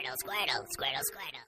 Squirtle, Squirtle, Squirtle, Squirtle.